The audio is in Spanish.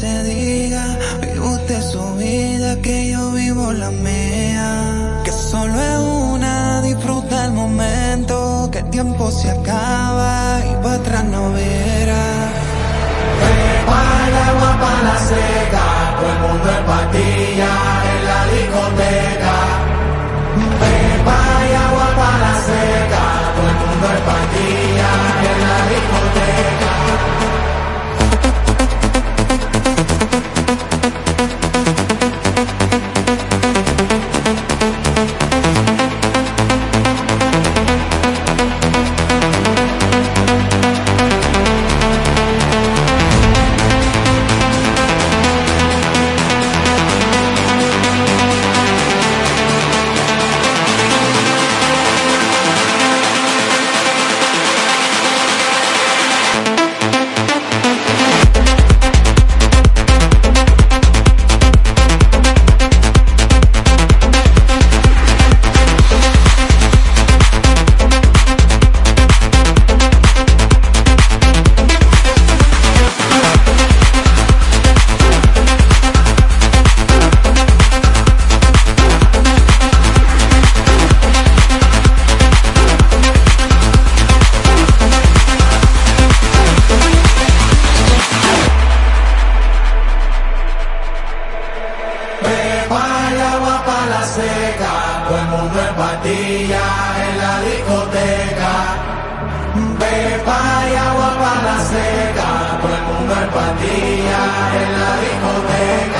se diga, vive usted su vida, que yo vivo la mía. Que solo es una, disfruta el momento, que el tiempo se acaba y para atrás no verá. Prepara agua para la seca, todo el mundo es patilla La seca, todo el mundo es patilla en la discoteca. Prepara agua para la seca, todo el mundo es patilla en la discoteca.